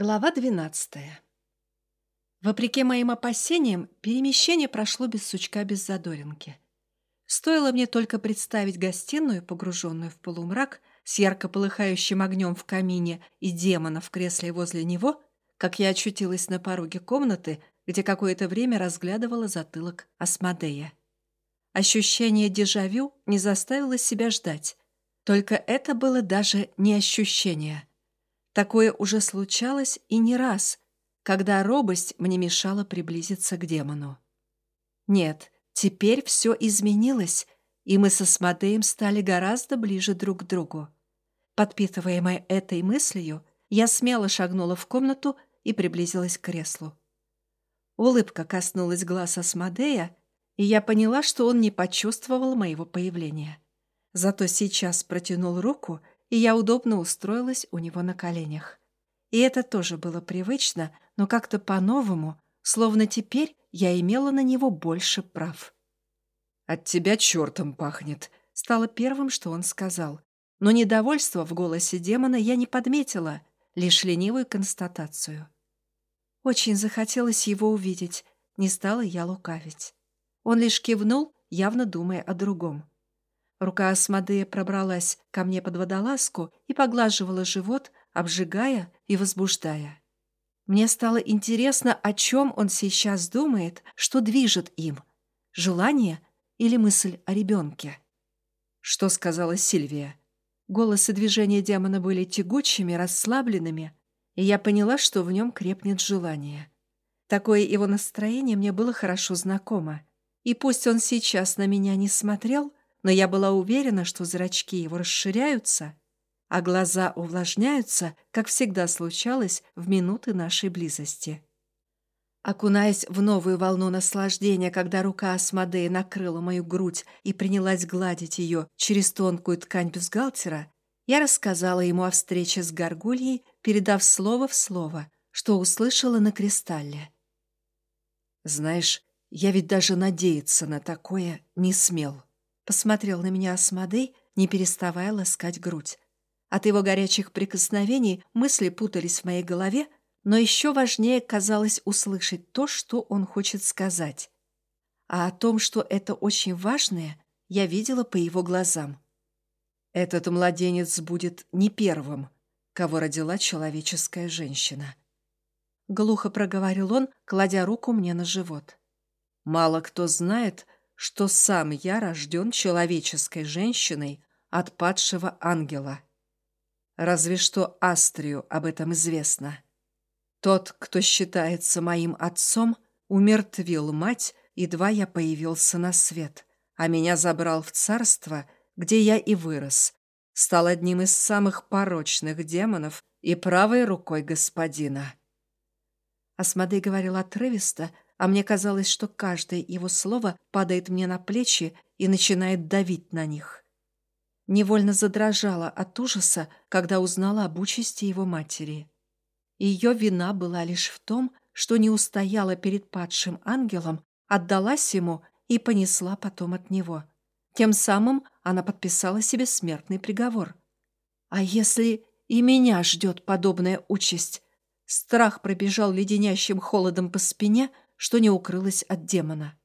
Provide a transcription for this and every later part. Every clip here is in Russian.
Глава 12. Вопреки моим опасениям, перемещение прошло без сучка, без задоринки. Стоило мне только представить гостиную, погруженную в полумрак, с ярко полыхающим огнем в камине и демона в кресле возле него, как я очутилась на пороге комнаты, где какое-то время разглядывала затылок Асмодея. Ощущение дежавю не заставило себя ждать. Только это было даже не ощущение — Такое уже случалось и не раз, когда робость мне мешала приблизиться к демону. Нет, теперь все изменилось, и мы со Смодеем стали гораздо ближе друг к другу. Подпитываемая этой мыслью, я смело шагнула в комнату и приблизилась к креслу. Улыбка коснулась глаз Асмодея, и я поняла, что он не почувствовал моего появления. Зато сейчас протянул руку и я удобно устроилась у него на коленях. И это тоже было привычно, но как-то по-новому, словно теперь я имела на него больше прав. «От тебя чертом пахнет», — стало первым, что он сказал. Но недовольства в голосе демона я не подметила, лишь ленивую констатацию. Очень захотелось его увидеть, не стала я лукавить. Он лишь кивнул, явно думая о другом. Рука Асмодея пробралась ко мне под водолазку и поглаживала живот, обжигая и возбуждая. Мне стало интересно, о чем он сейчас думает, что движет им. Желание или мысль о ребенке? Что сказала Сильвия? Голос и движения демона были тягучими, расслабленными, и я поняла, что в нем крепнет желание. Такое его настроение мне было хорошо знакомо. И пусть он сейчас на меня не смотрел, но я была уверена, что зрачки его расширяются, а глаза увлажняются, как всегда случалось в минуты нашей близости. Окунаясь в новую волну наслаждения, когда рука Асмодея накрыла мою грудь и принялась гладить ее через тонкую ткань бюстгальтера, я рассказала ему о встрече с Гаргульей, передав слово в слово, что услышала на кристалле. «Знаешь, я ведь даже надеяться на такое не смел». Посмотрел на меня Асмодей, не переставая ласкать грудь. От его горячих прикосновений мысли путались в моей голове, но еще важнее казалось услышать то, что он хочет сказать. А о том, что это очень важное, я видела по его глазам. Этот младенец будет не первым, кого родила человеческая женщина. Глухо проговорил он, кладя руку мне на живот. Мало кто знает, что сам я рожден человеческой женщиной от падшего ангела. Разве что Астрию об этом известно. Тот, кто считается моим отцом, умертвил мать, едва я появился на свет, а меня забрал в царство, где я и вырос, стал одним из самых порочных демонов и правой рукой господина. Асмодей говорил отрывисто, а мне казалось, что каждое его слово падает мне на плечи и начинает давить на них. Невольно задрожала от ужаса, когда узнала об участи его матери. Ее вина была лишь в том, что не устояла перед падшим ангелом, отдалась ему и понесла потом от него. Тем самым она подписала себе смертный приговор. А если и меня ждет подобная участь? Страх пробежал леденящим холодом по спине, что не укрылось от демона.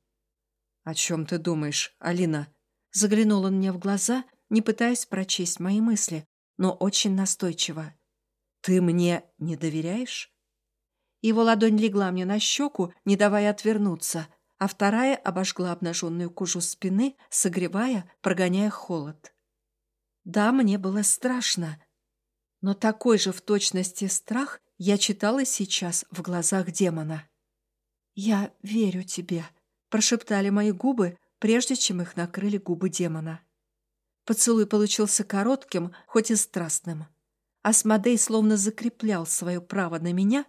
«О чем ты думаешь, Алина?» Заглянул он мне в глаза, не пытаясь прочесть мои мысли, но очень настойчиво. «Ты мне не доверяешь?» Его ладонь легла мне на щеку, не давая отвернуться, а вторая обожгла обнаженную кожу спины, согревая, прогоняя холод. Да, мне было страшно, но такой же в точности страх я читала сейчас в глазах демона. «Я верю тебе», — прошептали мои губы, прежде чем их накрыли губы демона. Поцелуй получился коротким, хоть и страстным. Асмодей словно закреплял свое право на меня,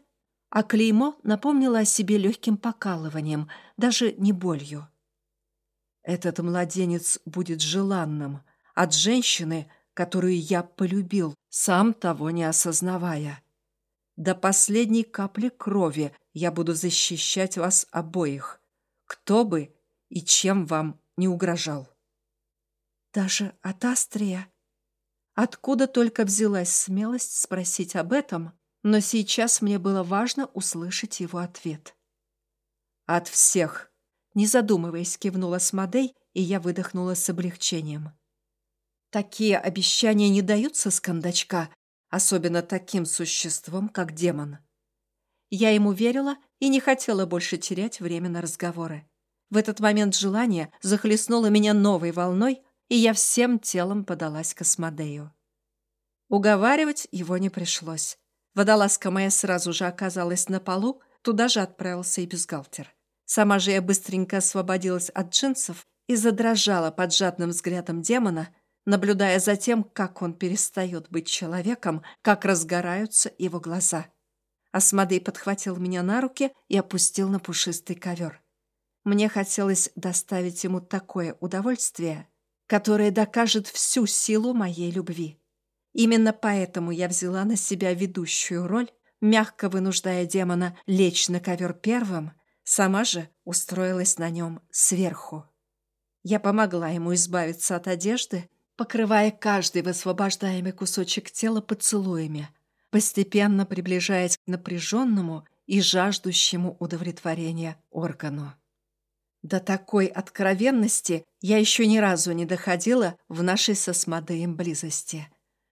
а клеймо напомнило о себе легким покалыванием, даже не болью. «Этот младенец будет желанным от женщины, которую я полюбил, сам того не осознавая. До последней капли крови я буду защищать вас обоих, кто бы и чем вам не угрожал. Даже от Астрия? Откуда только взялась смелость спросить об этом, Но сейчас мне было важно услышать его ответ. «От всех!» Не задумываясь, кивнула Смодей, и я выдохнула с облегчением. Такие обещания не даются с кондачка, особенно таким существом, как демон. Я ему верила и не хотела больше терять время на разговоры. В этот момент желание захлестнуло меня новой волной, и я всем телом подалась к Асмодею. Уговаривать его не пришлось. Водолазка моя сразу же оказалась на полу, туда же отправился и бюстгальтер. Сама же я быстренько освободилась от джинсов и задрожала под жадным взглядом демона, наблюдая за тем, как он перестает быть человеком, как разгораются его глаза. Асмодей подхватил меня на руки и опустил на пушистый ковер. Мне хотелось доставить ему такое удовольствие, которое докажет всю силу моей любви. Именно поэтому я взяла на себя ведущую роль, мягко вынуждая демона лечь на ковер первым, сама же устроилась на нем сверху. Я помогла ему избавиться от одежды, покрывая каждый высвобождаемый кусочек тела поцелуями, постепенно приближаясь к напряженному и жаждущему удовлетворения органу. До такой откровенности я еще ни разу не доходила в нашей со близости.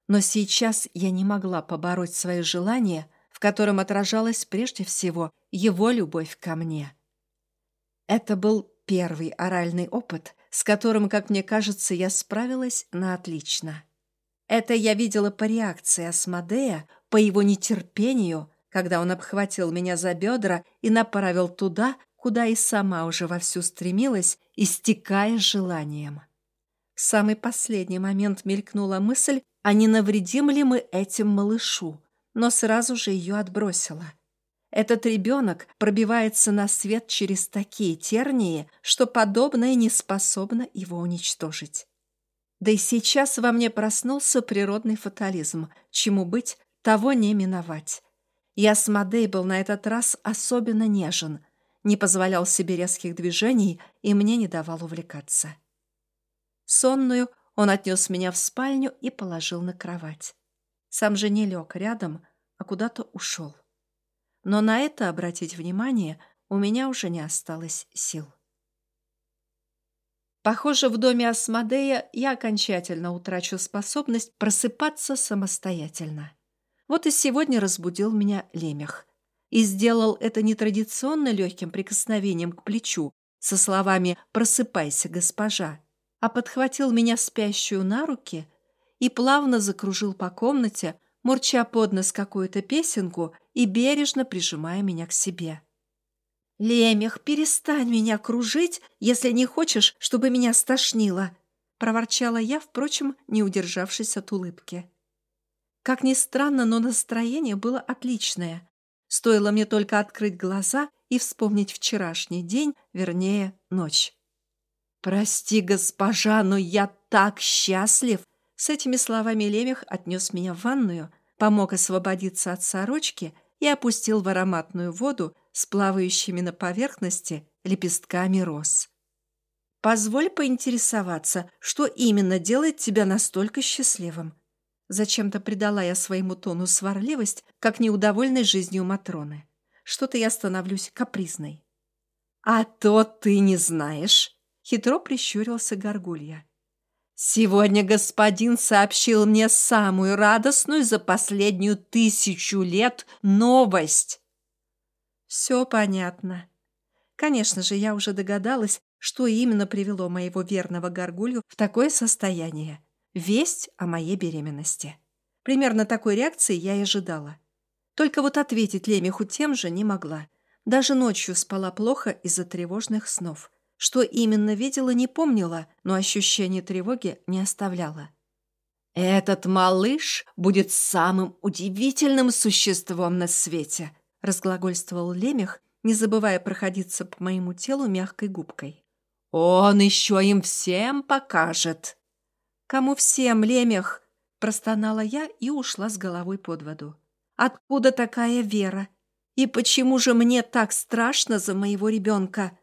Но сейчас я не могла побороть свое желание, в котором отражалась прежде всего его любовь ко мне. Это был первый оральный опыт, с которым, как мне кажется, я справилась на отлично. Это я видела по реакции Асмодея, по его нетерпению, когда он обхватил меня за бедра и направил туда, куда и сама уже вовсю стремилась, истекая желанием. В самый последний момент мелькнула мысль, а не навредим ли мы этим малышу, но сразу же ее отбросила. Этот ребенок пробивается на свет через такие тернии, что подобное не способно его уничтожить. Да и сейчас во мне проснулся природный фатализм. Чему быть, того не миновать. Я с Мадей был на этот раз особенно нежен, не позволял себе резких движений и мне не давал увлекаться. Сонную он отнес меня в спальню и положил на кровать. Сам же не лег рядом, а куда-то ушел. Но на это обратить внимание у меня уже не осталось сил. Похоже, в доме Асмодея я окончательно утрачу способность просыпаться самостоятельно. Вот и сегодня разбудил меня лемех. И сделал это нетрадиционно легким прикосновением к плечу, со словами «Просыпайся, госпожа», а подхватил меня спящую на руки и плавно закружил по комнате, мурча под нос какую-то песенку и бережно прижимая меня к себе. «Лемех, перестань меня кружить, если не хочешь, чтобы меня стошнило!» проворчала я, впрочем, не удержавшись от улыбки. Как ни странно, но настроение было отличное. Стоило мне только открыть глаза и вспомнить вчерашний день, вернее, ночь. «Прости, госпожа, но я так счастлив!» С этими словами Лемех отнес меня в ванную, помог освободиться от сорочки и опустил в ароматную воду с плавающими на поверхности лепестками роз. «Позволь поинтересоваться, что именно делает тебя настолько счастливым?» Зачем-то придала я своему тону сварливость, как неудовольной жизнью Матроны. Что-то я становлюсь капризной. «А то ты не знаешь!» Хитро прищурился Горгулья. «Сегодня господин сообщил мне самую радостную за последнюю тысячу лет новость!» «Все понятно. Конечно же, я уже догадалась, что именно привело моего верного Горгулью в такое состояние. Весть о моей беременности. Примерно такой реакции я и ожидала. Только вот ответить Лемеху тем же не могла. Даже ночью спала плохо из-за тревожных снов. Что именно видела, не помнила, но ощущение тревоги не оставляло. «Этот малыш будет самым удивительным существом на свете», разглагольствовал Лемех, не забывая проходиться по моему телу мягкой губкой. «Он еще им всем покажет!» «Кому всем, Лемех?» простонала я и ушла с головой под воду. «Откуда такая вера? И почему же мне так страшно за моего ребенка?»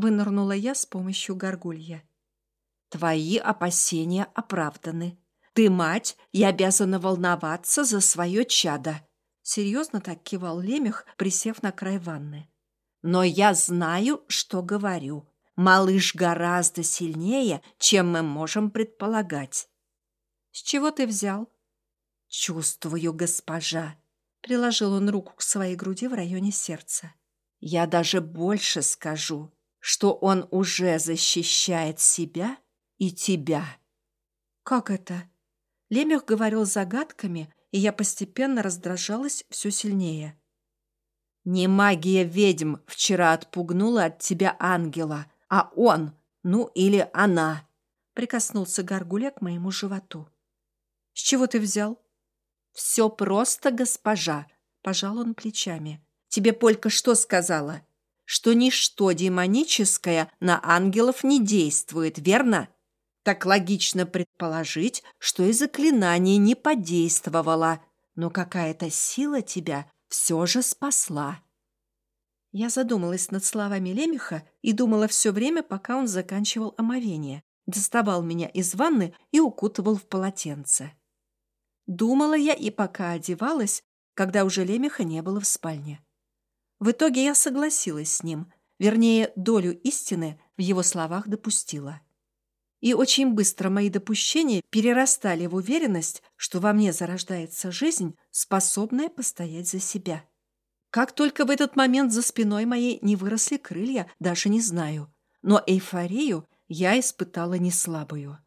Вынырнула я с помощью горгулья. «Твои опасения оправданы. Ты мать и обязана волноваться за свое чадо», Серьезно так кивал Лемех, присев на край ванны. «Но я знаю, что говорю. Малыш гораздо сильнее, чем мы можем предполагать». «С чего ты взял?» «Чувствую, госпожа», — приложил он руку к своей груди в районе сердца. «Я даже больше скажу, что он уже защищает себя и тебя». «Как это?» Лемех говорил загадками, и я постепенно раздражалась все сильнее. «Не магия ведьм вчера отпугнула от тебя ангела, а он, ну или она», — прикоснулся Гаргуля к моему животу. «С чего ты взял?» «Все просто, госпожа», — пожал он плечами. «Тебе Полька что сказала? Что ничто демоническое на ангелов не действует, верно?» Так логично предположить, что и заклинание не подействовало, но какая-то сила тебя все же спасла. Я задумалась над словами Лемеха и думала все время, пока он заканчивал омовение, доставал меня из ванны и укутывал в полотенце. Думала я и пока одевалась, когда уже Лемеха не было в спальне. В итоге я согласилась с ним, вернее, долю истины в его словах допустила. И очень быстро мои допущения перерастали в уверенность, что во мне зарождается жизнь, способная постоять за себя. Как только в этот момент за спиной моей не выросли крылья, даже не знаю. Но эйфорию я испытала не слабую.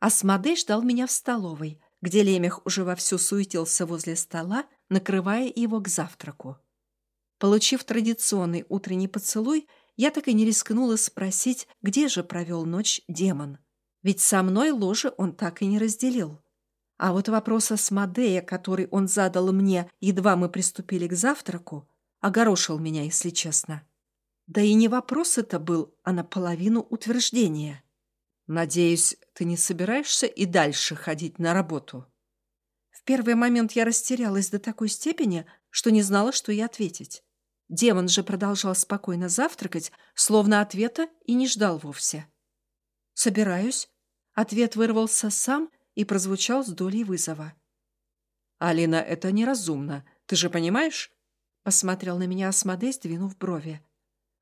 Асмодей ждал меня в столовой, где Лемех уже вовсю суетился возле стола, накрывая его к завтраку. Получив традиционный утренний поцелуй, я так и не рискнула спросить, где же провел ночь демон. Ведь со мной ложе он так и не разделил. А вот вопрос Асмодея, который он задал мне, едва мы приступили к завтраку, огорошил меня, если честно. Да и не вопрос это был, а наполовину утверждение. «Надеюсь, ты не собираешься и дальше ходить на работу?» В первый момент я растерялась до такой степени, что не знала, что и ответить. Демон же продолжал спокойно завтракать, словно ответа и не ждал вовсе. «Собираюсь». Ответ вырвался сам и прозвучал с долей вызова. «Алина, это неразумно. Ты же понимаешь?» Посмотрел на меня Асмодей, сдвинув брови.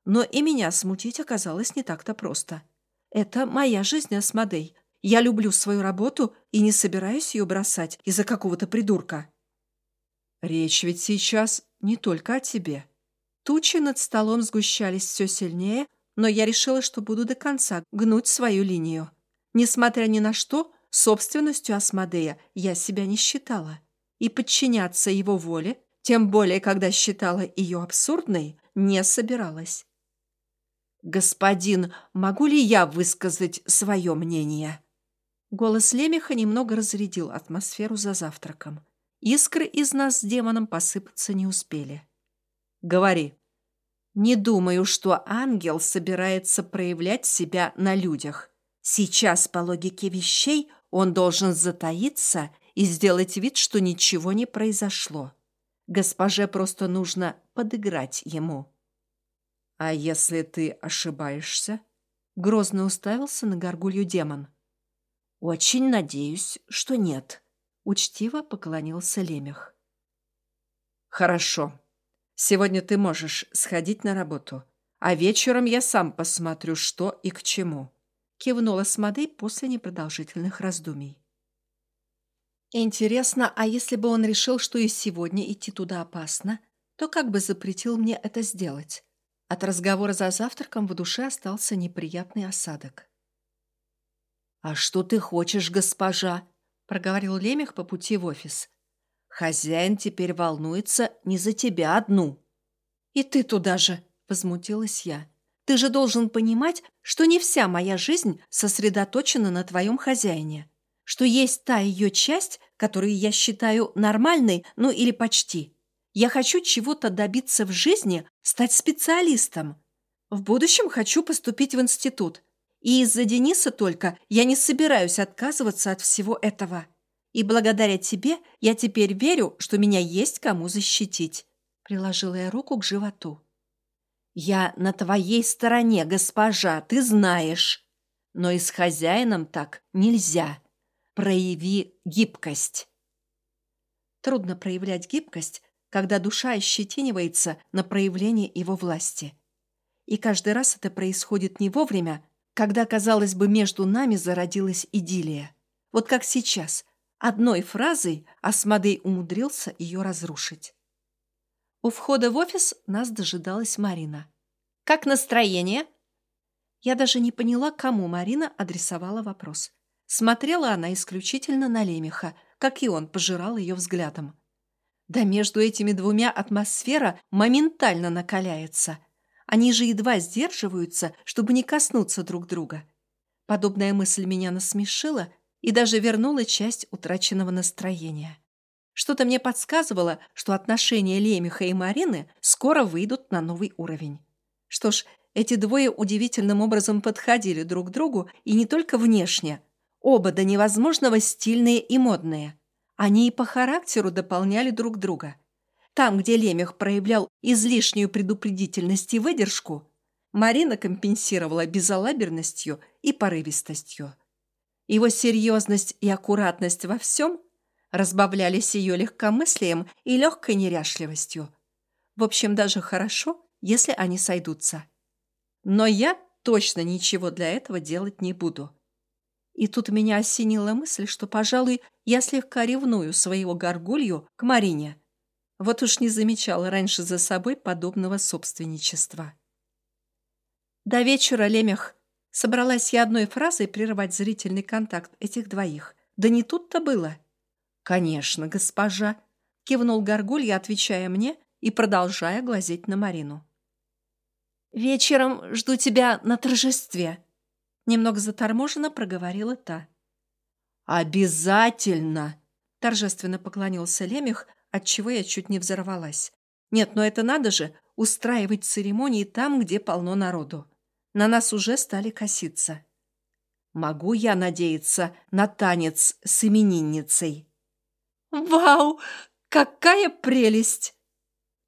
Но и меня смутить оказалось не так-то просто. «Это моя жизнь, Асмодей. Я люблю свою работу и не собираюсь ее бросать из-за какого-то придурка». «Речь ведь сейчас не только о тебе», Тучи над столом сгущались все сильнее, но я решила, что буду до конца гнуть свою линию. Несмотря ни на что, собственностью Асмодея я себя не считала. И подчиняться его воле, тем более, когда считала ее абсурдной, не собиралась. «Господин, могу ли я высказать свое мнение?» Голос Лемеха немного разрядил атмосферу за завтраком. Искры из нас с демоном посыпаться не успели. «Говори», не думаю, что ангел собирается проявлять себя на людях. Сейчас, по логике вещей, он должен затаиться и сделать вид, что ничего не произошло. Госпоже просто нужно подыграть ему. «А если ты ошибаешься?» Грозно уставился на горгулью демон. «Очень надеюсь, что нет», — учтиво поклонился Лемех. «Хорошо», Сегодня ты можешь сходить на работу, а вечером я сам посмотрю, что и к чему», — кивнула Смодей после непродолжительных раздумий. «Интересно, а если бы он решил, что и сегодня идти туда опасно, то как бы запретил мне это сделать?» От разговора за завтраком в душе остался неприятный осадок. «А что ты хочешь, госпожа?» — проговорил Лемех по пути в офис. Хозяин теперь волнуется не за тебя одну. И ты туда же, возмутилась я. Ты же должен понимать, что не вся моя жизнь сосредоточена на твоем хозяине. Что есть та ее часть, которую я считаю нормальной, ну или почти. Я хочу чего-то добиться в жизни, стать специалистом. В будущем хочу поступить в институт. И из-за Дениса только я не собираюсь отказываться от всего этого. И благодаря тебе я теперь верю, что меня есть кому защитить. Приложила я руку к животу. Я на твоей стороне, госпожа, ты знаешь. Но и с хозяином так нельзя. Прояви гибкость. Трудно проявлять гибкость, когда душа ощетинивается на проявление его власти. И каждый раз это происходит не вовремя, когда, казалось бы, между нами зародилась идиллия. Вот как сейчас. Одной фразой Асмодей умудрился ее разрушить. У входа в офис нас дожидалась Марина. «Как настроение?» Я даже не поняла, кому Марина адресовала вопрос. Смотрела она исключительно на Лемеха, как и он пожирал ее взглядом. Да между этими двумя атмосфера моментально накаляется. Они же едва сдерживаются, чтобы не коснуться друг друга. Подобная мысль меня насмешила и даже вернула часть утраченного настроения. Что-то мне подсказывало, что отношения Лемеха и Марины скоро выйдут на новый уровень. Что ж, эти двое удивительным образом подходили друг к другу и не только внешне. Оба до невозможного стильные и модные. Они и по характеру дополняли друг друга. Там, где Лемех проявлял излишнюю предупредительность и выдержку, Марина компенсировала безалаберностью и порывистостью. Его серьезность и аккуратность во всем разбавлялись ее легкомыслием и легкой неряшливостью. В общем, даже хорошо, если они сойдутся. Но я точно ничего для этого делать не буду. И тут меня осенила мысль, что, пожалуй, я слегка ревную своего горгулью к Марине. Вот уж не замечала раньше за собой подобного собственничества. До вечера, Лемех, Собралась я одной фразой прервать зрительный контакт этих двоих. Да не тут-то было. «Конечно, госпожа», — кивнул Горгулья, отвечая мне и продолжая глазеть на Марину. «Вечером жду тебя на торжестве», — немного заторможенно проговорила та. «Обязательно!» — торжественно поклонился Лемех, отчего я чуть не взорвалась. «Нет, но это надо же, устраивать церемонии там, где полно народу. На нас уже стали коситься. Могу я надеяться на танец с именинницей? Вау! Какая прелесть!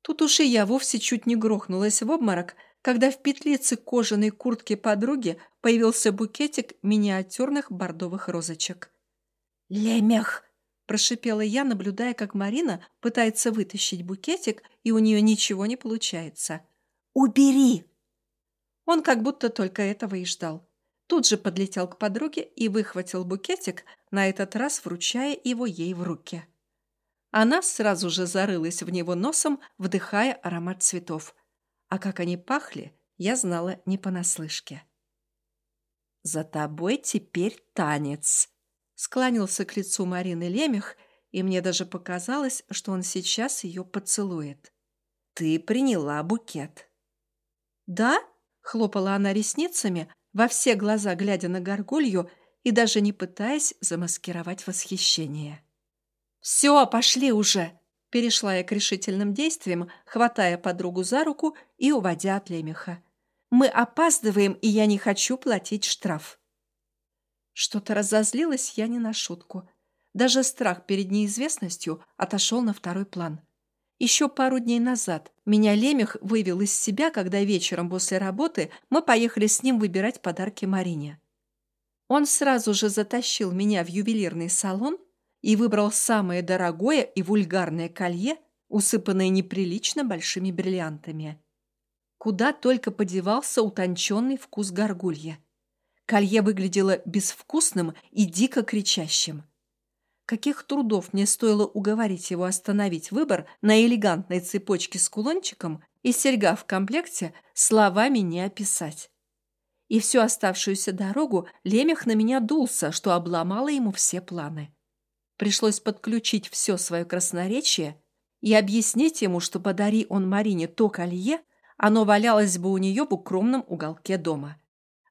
Тут уж и я вовсе чуть не грохнулась в обморок, когда в петлице кожаной куртки подруги появился букетик миниатюрных бордовых розочек. «Лемех!» – прошипела я, наблюдая, как Марина пытается вытащить букетик, и у нее ничего не получается. «Убери!» Он как будто только этого и ждал. Тут же подлетел к подруге и выхватил букетик, на этот раз вручая его ей в руки. Она сразу же зарылась в него носом, вдыхая аромат цветов. А как они пахли, я знала не понаслышке. «За тобой теперь танец», — склонился к лицу Марины Лемех, и мне даже показалось, что он сейчас ее поцелует. «Ты приняла букет». «Да?» Хлопала она ресницами, во все глаза глядя на горгулью и даже не пытаясь замаскировать восхищение. «Все, пошли уже!» Перешла я к решительным действиям, хватая подругу за руку и уводя от лемеха. «Мы опаздываем, и я не хочу платить штраф». Что-то разозлилась я не на шутку. Даже страх перед неизвестностью отошел на второй план. Еще пару дней назад меня Лемех вывел из себя, когда вечером после работы мы поехали с ним выбирать подарки Марине. Он сразу же затащил меня в ювелирный салон и выбрал самое дорогое и вульгарное колье, усыпанное неприлично большими бриллиантами. Куда только подевался утонченный вкус горгулья. Колье выглядело безвкусным и дико кричащим. Каких трудов мне стоило уговорить его остановить выбор на элегантной цепочке с кулончиком и серьга в комплекте словами не описать. И всю оставшуюся дорогу Лемех на меня дулся, что обломало ему все планы. Пришлось подключить все свое красноречие и объяснить ему, что подари он Марине то колье, оно валялось бы у нее в укромном уголке дома.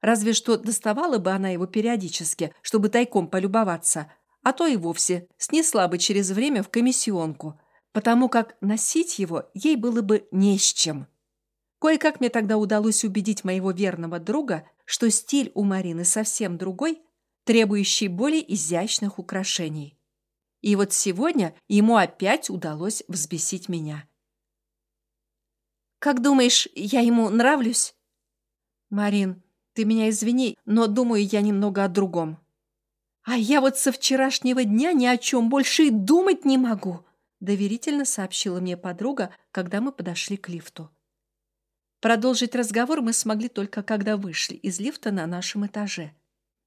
Разве что доставала бы она его периодически, чтобы тайком полюбоваться, а то и вовсе снесла бы через время в комиссионку, потому как носить его ей было бы не с чем. Кое-как мне тогда удалось убедить моего верного друга, что стиль у Марины совсем другой, требующий более изящных украшений. И вот сегодня ему опять удалось взбесить меня. «Как думаешь, я ему нравлюсь?» «Марин, ты меня извини, но думаю я немного о другом». А я вот со вчерашнего дня ни о чем больше и думать не могу. доверительно сообщила мне подруга, когда мы подошли к лифту. Продолжить разговор мы смогли только когда вышли из лифта на нашем этаже.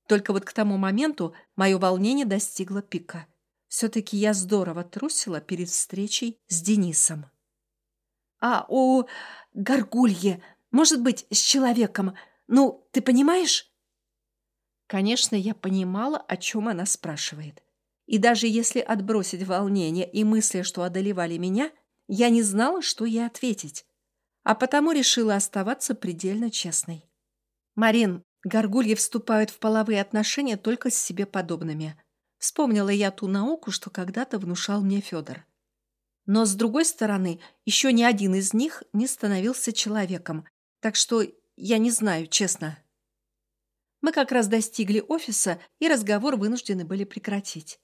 Только вот к тому моменту мое волнение достигло пика. Все-таки я здорово трусила перед встречей с Денисом. «А, о, горгулье! Может быть, с человеком. Ну, ты понимаешь?» Конечно, я понимала, о чем она спрашивает. И даже если отбросить волнение и мысли, что одолевали меня, я не знала, что ей ответить а потому решила оставаться предельно честной. «Марин, горгульи вступают в половые отношения только с себе подобными. Вспомнила я ту науку, что когда-то внушал мне Федор. Но, с другой стороны, еще ни один из них не становился человеком, так что я не знаю, честно». Мы как раз достигли офиса, и разговор вынуждены были прекратить.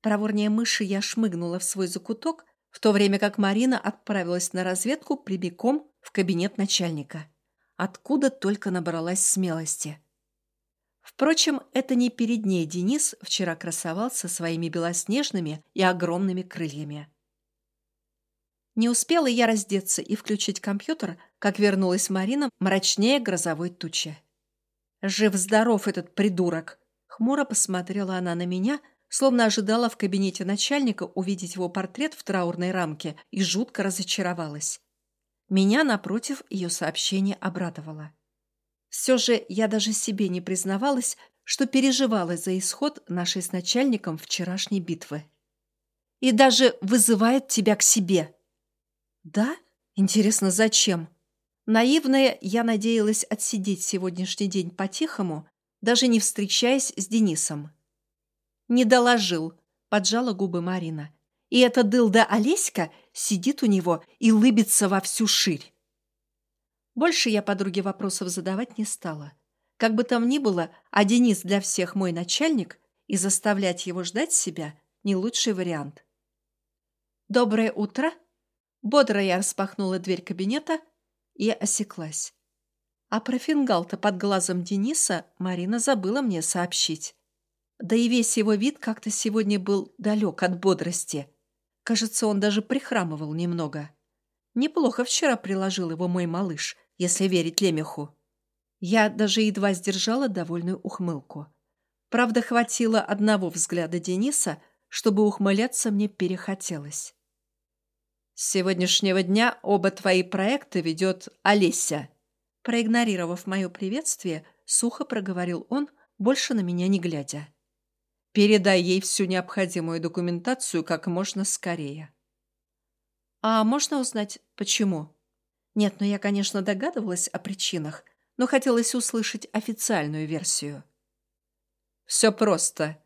Проворнее мыши я шмыгнула в свой закуток, в то время как Марина отправилась на разведку прямиком в кабинет начальника. Откуда только набралась смелости. Впрочем, это не перед ней Денис вчера красовался своими белоснежными и огромными крыльями. Не успела я раздеться и включить компьютер, как вернулась Марина мрачнее грозовой тучи. «Жив-здоров этот придурок!» Хмуро посмотрела она на меня, словно ожидала в кабинете начальника увидеть его портрет в траурной рамке и жутко разочаровалась. Меня, напротив, ее сообщение обрадовало. Все же я даже себе не признавалась, что переживала за исход нашей с начальником вчерашней битвы. И даже вызывает тебя к себе. Да? Интересно, зачем? Наивная, я надеялась отсидеть сегодняшний день по-тихому, даже не встречаясь с Денисом. Не доложил, поджала губы Марина. И эта дылда Олеська сидит у него и лыбится во всю ширь. Больше я подруге вопросов задавать не стала. Как бы там ни было, а Денис для всех мой начальник, и заставлять его ждать себя – не лучший вариант. «Доброе утро!» Бодро я распахнула дверь кабинета и осеклась. А про фингал-то под глазом Дениса Марина забыла мне сообщить. Да и весь его вид как-то сегодня был далек от бодрости. Кажется, он даже прихрамывал немного. Неплохо вчера приложил его мой малыш, если верить Лемеху. Я даже едва сдержала довольную ухмылку. Правда, хватило одного взгляда Дениса, чтобы ухмыляться мне перехотелось. «С сегодняшнего дня оба твои проекта ведет Олеся». Проигнорировав мое приветствие, сухо проговорил он, больше на меня не глядя. Передай ей всю необходимую документацию как можно скорее. А можно узнать, почему? Нет, ну я, конечно, догадывалась о причинах, но хотелось услышать официальную версию. Все просто.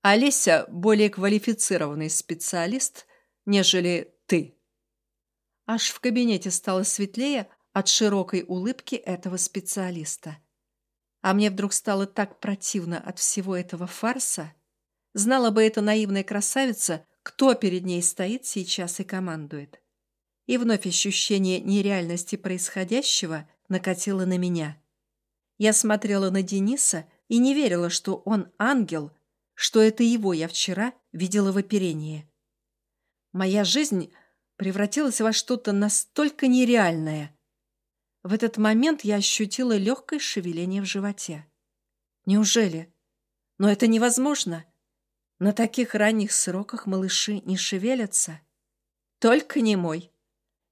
Олеся более квалифицированный специалист, нежели. Аж в кабинете стало светлее от широкой улыбки этого специалиста. А мне вдруг стало так противно от всего этого фарса. Знала бы эта наивная красавица, кто перед ней стоит сейчас и командует. И вновь ощущение нереальности происходящего накатило на меня. Я смотрела на Дениса и не верила, что он ангел, что это его я вчера видела в оперении. Моя жизнь превратилась во что-то настолько нереальное. В этот момент я ощутила легкое шевеление в животе. Неужели? Но это невозможно. На таких ранних сроках малыши не шевелятся. Только не мой.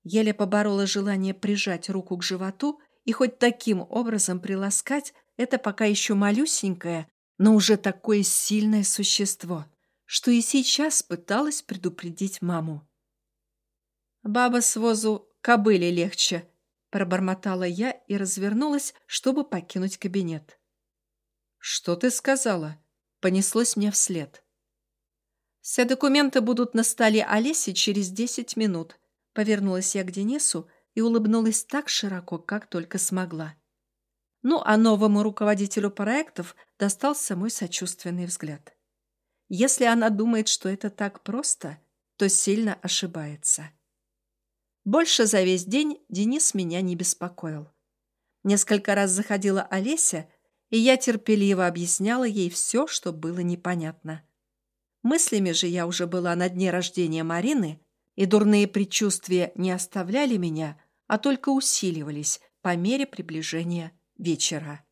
Еле поборола желание прижать руку к животу и хоть таким образом приласкать это пока еще малюсенькое, но уже такое сильное существо, что и сейчас пыталась предупредить маму. «Баба с возу кобыле легче», — пробормотала я и развернулась, чтобы покинуть кабинет. «Что ты сказала?» — понеслось мне вслед. «Все документы будут на столе Олеси через десять минут», — повернулась я к Денису и улыбнулась так широко, как только смогла. Ну, а новому руководителю проектов достался мой сочувственный взгляд. Если она думает, что это так просто, то сильно ошибается. Больше за весь день Денис меня не беспокоил. Несколько раз заходила Олеся, и я терпеливо объясняла ей все, что было непонятно. Мыслями же я уже была на дне рождения Марины, и дурные предчувствия не оставляли меня, а только усиливались по мере приближения вечера.